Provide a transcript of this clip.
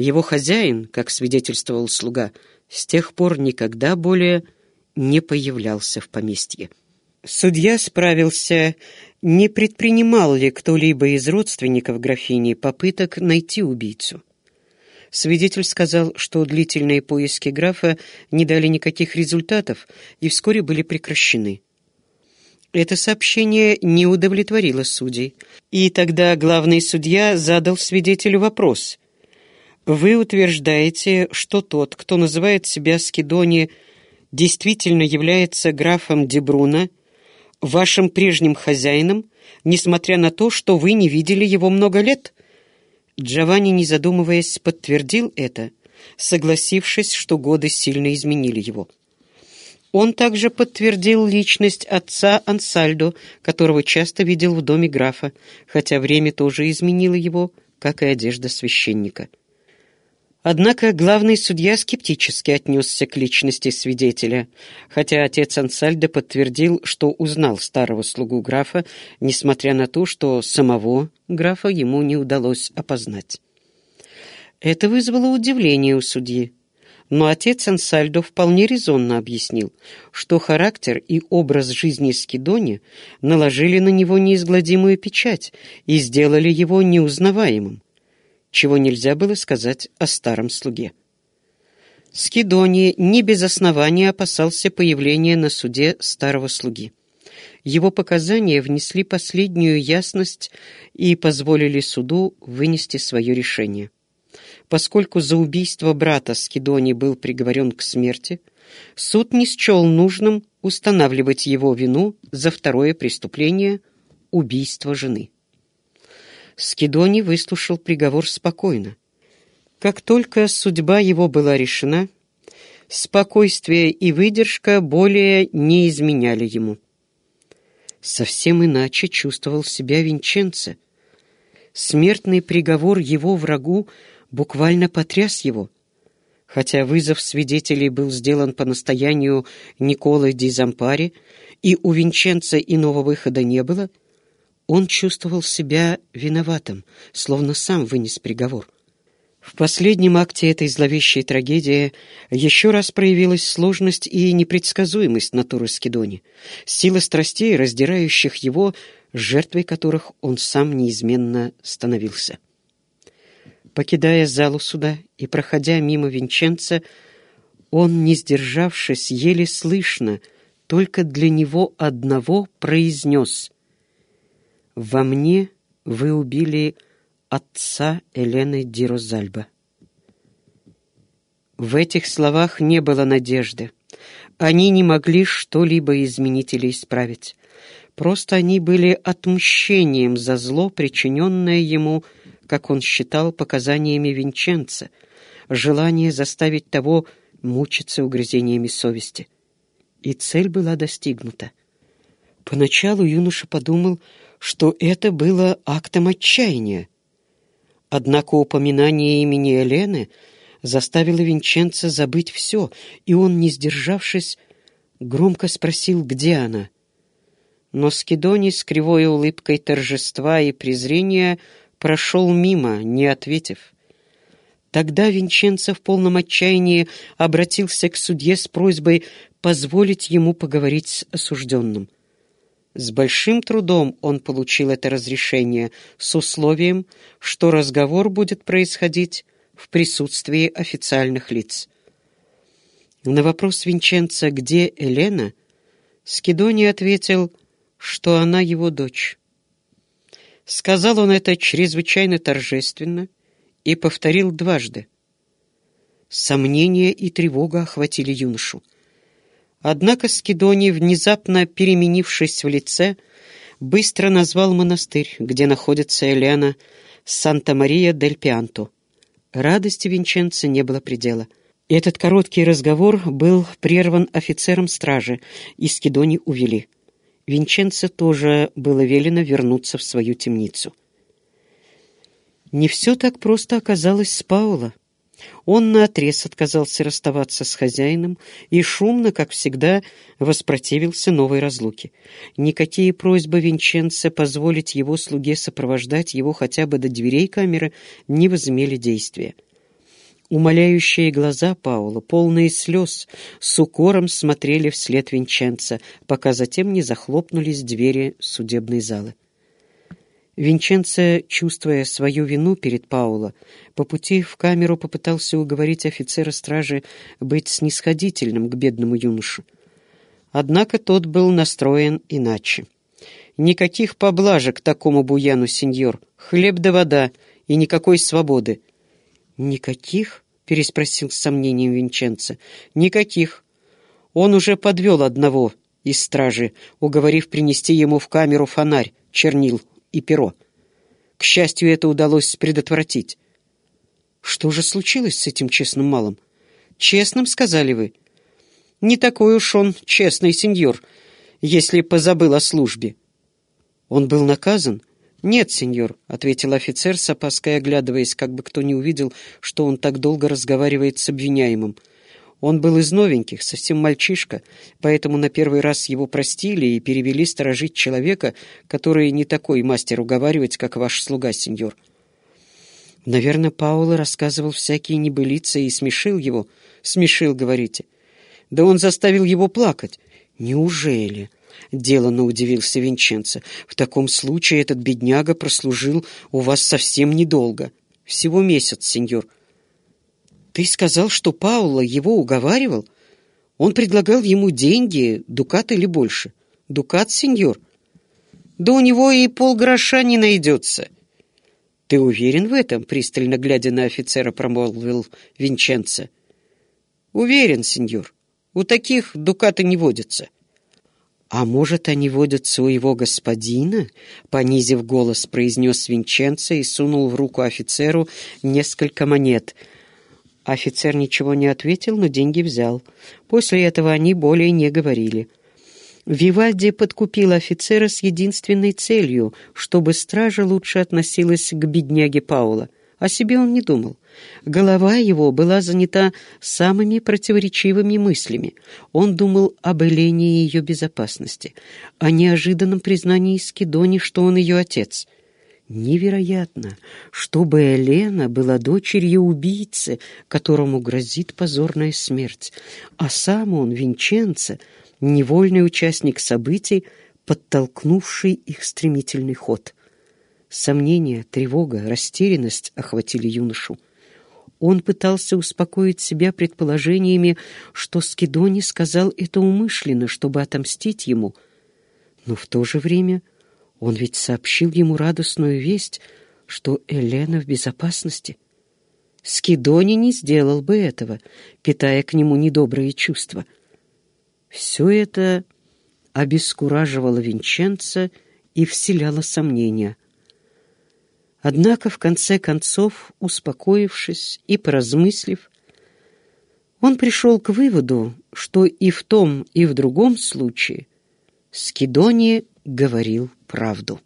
Его хозяин, как свидетельствовал слуга, с тех пор никогда более не появлялся в поместье. Судья справился, не предпринимал ли кто-либо из родственников графини попыток найти убийцу. Свидетель сказал, что длительные поиски графа не дали никаких результатов и вскоре были прекращены. Это сообщение не удовлетворило судей, и тогда главный судья задал свидетелю вопрос. «Вы утверждаете, что тот, кто называет себя Скидони, действительно является графом Дебруна, вашим прежним хозяином, несмотря на то, что вы не видели его много лет?» Джованни, не задумываясь, подтвердил это, согласившись, что годы сильно изменили его. Он также подтвердил личность отца Ансальдо, которого часто видел в доме графа, хотя время тоже изменило его, как и одежда священника. Однако главный судья скептически отнесся к личности свидетеля, хотя отец Ансальдо подтвердил, что узнал старого слугу графа, несмотря на то, что самого графа ему не удалось опознать. Это вызвало удивление у судьи. Но отец Ансальдо вполне резонно объяснил, что характер и образ жизни Скидони наложили на него неизгладимую печать и сделали его неузнаваемым чего нельзя было сказать о старом слуге. Скидони не без основания опасался появления на суде старого слуги. Его показания внесли последнюю ясность и позволили суду вынести свое решение. Поскольку за убийство брата Скидони был приговорен к смерти, суд не счел нужным устанавливать его вину за второе преступление – убийство жены. Скидони выслушал приговор спокойно. Как только судьба его была решена, спокойствие и выдержка более не изменяли ему. Совсем иначе чувствовал себя Винченце. Смертный приговор его врагу буквально потряс его. Хотя вызов свидетелей был сделан по настоянию Николы Ди Зампари, и у Винченца иного выхода не было — он чувствовал себя виноватым, словно сам вынес приговор. В последнем акте этой зловещей трагедии еще раз проявилась сложность и непредсказуемость натуры Скидони, сила страстей, раздирающих его, жертвой которых он сам неизменно становился. Покидая залу суда и проходя мимо Винченца, он, не сдержавшись, еле слышно, только для него одного произнес — во мне вы убили отца Елены Дирозальба. В этих словах не было надежды. Они не могли что-либо изменить или исправить. Просто они были отмщением за зло, причиненное ему, как он считал, показаниями Винченца, желание заставить того мучиться угрызениями совести. И цель была достигнута. Поначалу юноша подумал, что это было актом отчаяния. Однако упоминание имени Елены заставило Винченца забыть все, и он, не сдержавшись, громко спросил, где она. Но Скидоний с кривой улыбкой торжества и презрения прошел мимо, не ответив. Тогда Винченцо в полном отчаянии обратился к судье с просьбой позволить ему поговорить с осужденным. С большим трудом он получил это разрешение с условием, что разговор будет происходить в присутствии официальных лиц. На вопрос Винченца «Где Елена?» Скидони ответил, что она его дочь. Сказал он это чрезвычайно торжественно и повторил дважды. Сомнения и тревога охватили юношу. Однако Скидоний, внезапно переменившись в лице, быстро назвал монастырь, где находится Элена Санта-Мария-дель-Пианто. Радости Винченца не было предела. Этот короткий разговор был прерван офицером стражи, и Скидони увели. Винченце тоже было велено вернуться в свою темницу. Не все так просто оказалось с Пауло. Он наотрез отказался расставаться с хозяином и шумно, как всегда, воспротивился новой разлуке. Никакие просьбы Винченца позволить его слуге сопровождать его хотя бы до дверей камеры не возымели действия. Умоляющие глаза Паула, полные слез, с укором смотрели вслед Винченца, пока затем не захлопнулись двери судебной залы. Винченцо, чувствуя свою вину перед Пауло, по пути в камеру попытался уговорить офицера стражи быть снисходительным к бедному юношу. Однако тот был настроен иначе. «Никаких поблажек такому буяну, сеньор. Хлеб да вода и никакой свободы». «Никаких?» — переспросил с сомнением Винченцо. «Никаких. Он уже подвел одного из стражи, уговорив принести ему в камеру фонарь, чернил и перо. К счастью, это удалось предотвратить. Что же случилось с этим честным малым? Честным, сказали вы? Не такой уж он честный сеньор, если позабыл о службе. Он был наказан? Нет, сеньор, — ответил офицер, с опаской оглядываясь, как бы кто не увидел, что он так долго разговаривает с обвиняемым. Он был из новеньких, совсем мальчишка, поэтому на первый раз его простили и перевели сторожить человека, который не такой мастер уговаривать, как ваш слуга, сеньор. Наверное, Паула рассказывал всякие небылицы и смешил его. Смешил, говорите. Да он заставил его плакать. Неужели? Делано удивился Винченцо. В таком случае этот бедняга прослужил у вас совсем недолго. Всего месяц, сеньор. Ты сказал, что Паула его уговаривал? Он предлагал ему деньги, дукат или больше. Дукат, сеньор? Да у него и полгроша не найдется. Ты уверен в этом? Пристально глядя на офицера, промолвил Винченцо. Уверен, сеньор. У таких дукаты не водятся. «А может, они водятся у его господина?» — понизив голос, произнес Винченцо и сунул в руку офицеру несколько монет — Офицер ничего не ответил, но деньги взял. После этого они более не говорили. Вивальди подкупил офицера с единственной целью, чтобы стража лучше относилась к бедняге Паула. О себе он не думал. Голова его была занята самыми противоречивыми мыслями. Он думал об Элене и ее безопасности, о неожиданном признании Скидони, что он ее отец — Невероятно, чтобы Елена была дочерью убийцы, которому грозит позорная смерть, а сам он, Винченцо, невольный участник событий, подтолкнувший их стремительный ход. Сомнения, тревога, растерянность охватили юношу. Он пытался успокоить себя предположениями, что Скидони сказал это умышленно, чтобы отомстить ему, но в то же время он ведь сообщил ему радостную весть, что Елена в безопасности. Скидони не сделал бы этого, питая к нему недобрые чувства. Все это обескураживало Винченца и вселяло сомнения. Однако, в конце концов, успокоившись и поразмыслив, он пришел к выводу, что и в том, и в другом случае Скидони говорил правду.